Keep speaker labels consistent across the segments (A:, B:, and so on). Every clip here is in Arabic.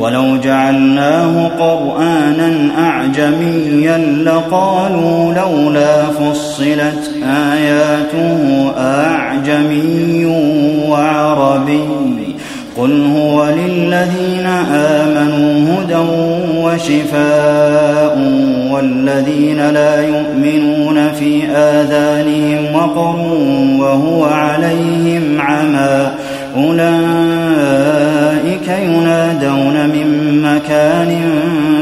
A: ولو جعلناه قرآنا أعجميا لقالوا لولا فصلت آياته أعجمي وعربي. قل هو للذين آمنوا هدى وشفاء والذين لا يؤمنون في آذانهم وقر وهو عليهم عمى. أولئك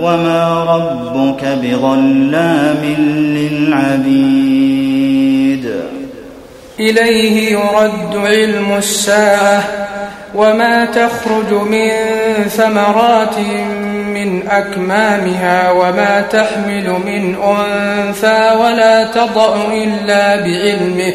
A: وما ربك بظلام للعبيد
B: إليه يرد علم الساعة وما تخرج من ثمرات من أكمامها وما تحمل من أنثى ولا تضع إلا بعلمه